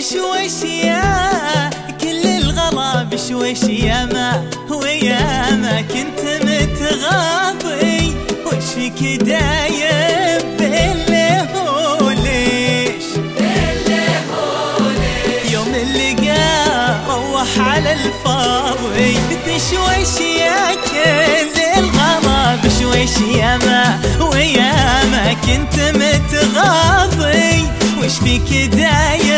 وش يا كل الغراب شويش يا ما ويا ما كنت متغاضي. وش فيك دايب باللي هو ليش يوم اللقاء روح على الفاضي. تشويش يا كل الغراب شويش يا ما ويا ما كنت متغاضي. وش فيك دايم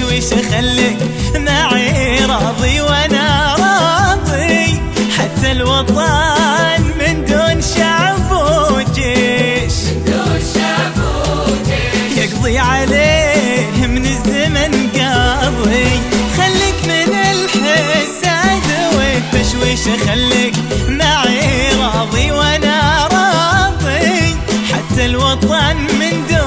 والتشويش خليك معي راضي وأنا راضي. حتى الوطن من دون شعب وجيش. يقضي عليه من الزمن قاضي. خليك من الحساد والتشويش خليك معي راضي وأنا راضي. حتى الوطن من دون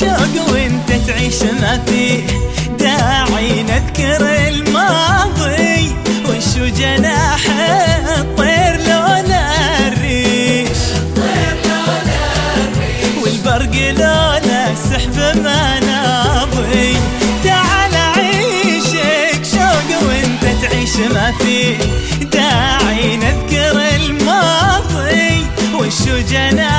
شوق وانت تعيش ما فيه داعي. نذكر الماضي وشو جناح الطير لولا الريش والبرق لولا السحب ما ناضي تعال عيشك شوق وانت تعيش ما فيه داعي. نذكر الماضي وشو جناح